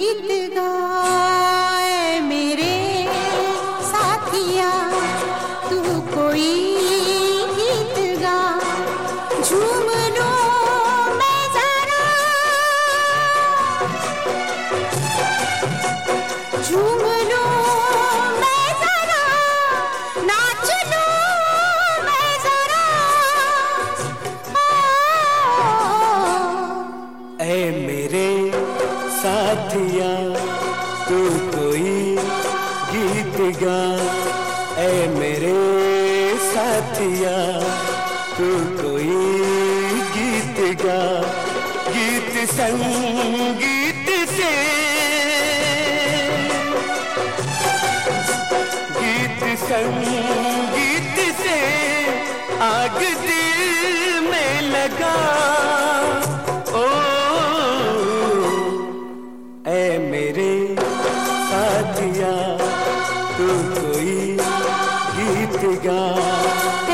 गीत गाए साथिया, तू कोई गीत गा। ऐ मेरे साथिया, तू कोई गीत गा। गीत संगीत से। गीत संगीत गीत गा।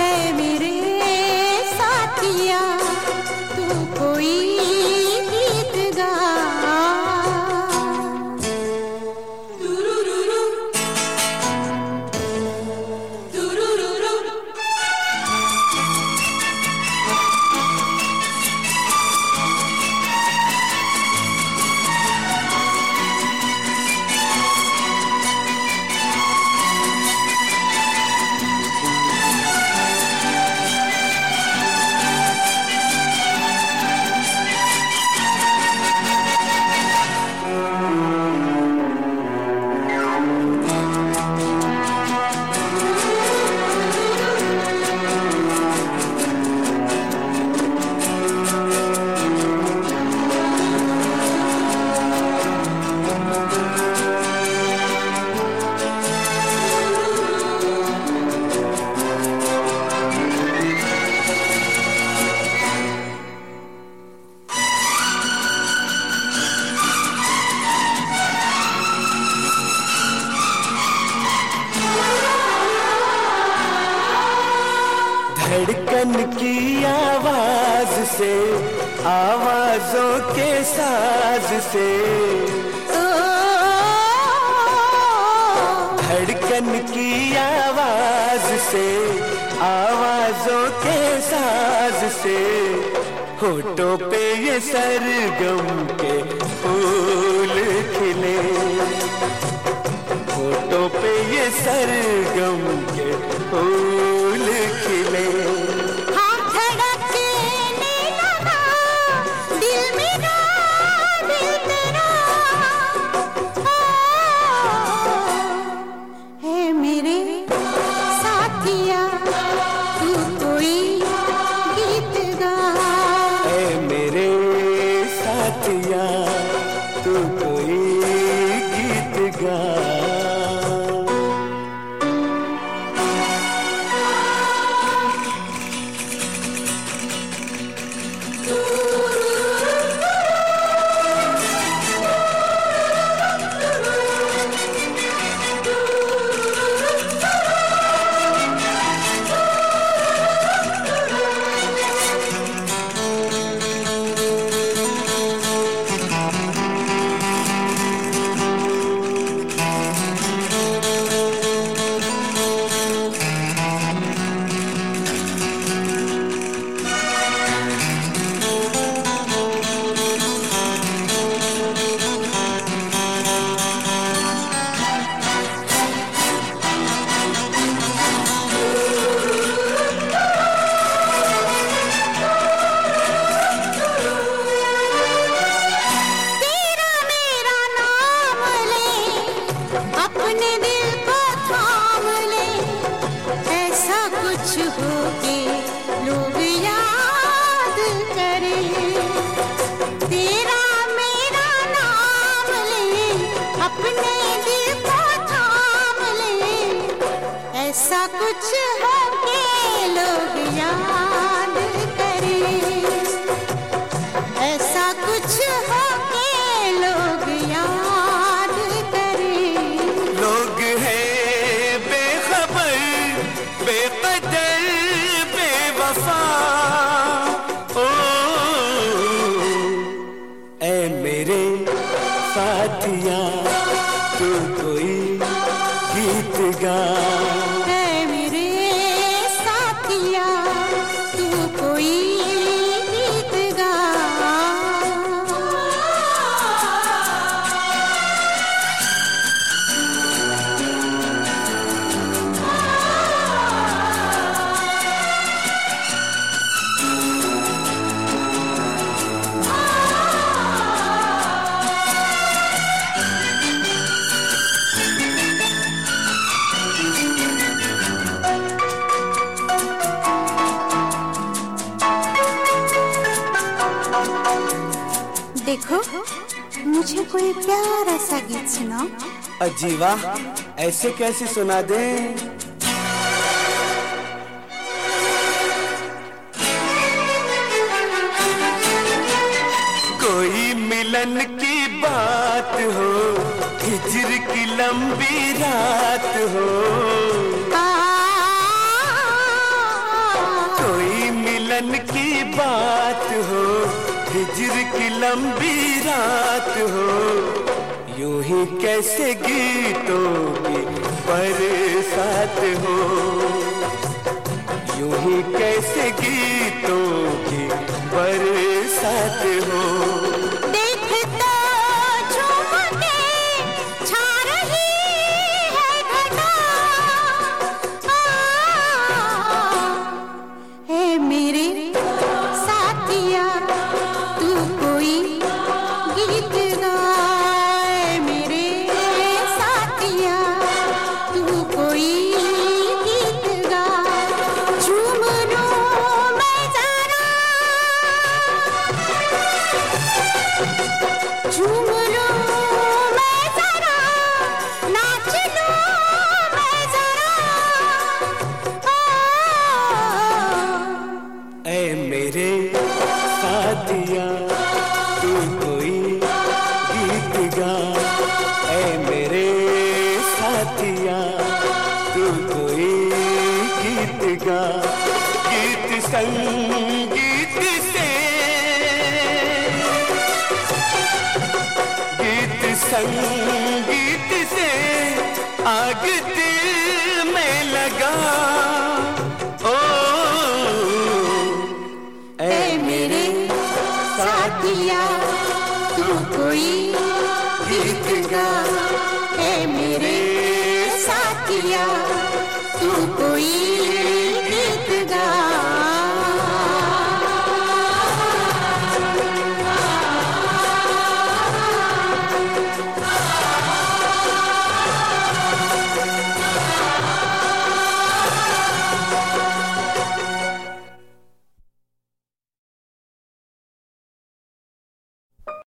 धड़कन की आवाज़ से, आवाजों के साज से। धड़कन की आवाज़ से, आवाजों के साज से। होठों पे ये सरगम के फूल खिले। होठों पे ये सरगम के फूल ऐसा कुछ होगी लोग हथिया तू कोई गीत गा। मुझे कोई प्यारा सा गीत सुनाओ अजीवा ऐसे कैसे सुना दे? कोई मिलन की बात हो हिजर की लंबी रात हो। कोई मिलन की बात हो हिजर की लंबी रात हो, यूँ ही कैसे गीतों की बरसात हो। यूँ ही कैसे गीतों की बरसात हो। गीत कोई गीत गा, गीत संगीत से। गीत संगीत से आग दिल में लगा। ओ ऐ मेरे साथिया, तू कोई गीत गा। ऐ मेरे साथिया तू कोई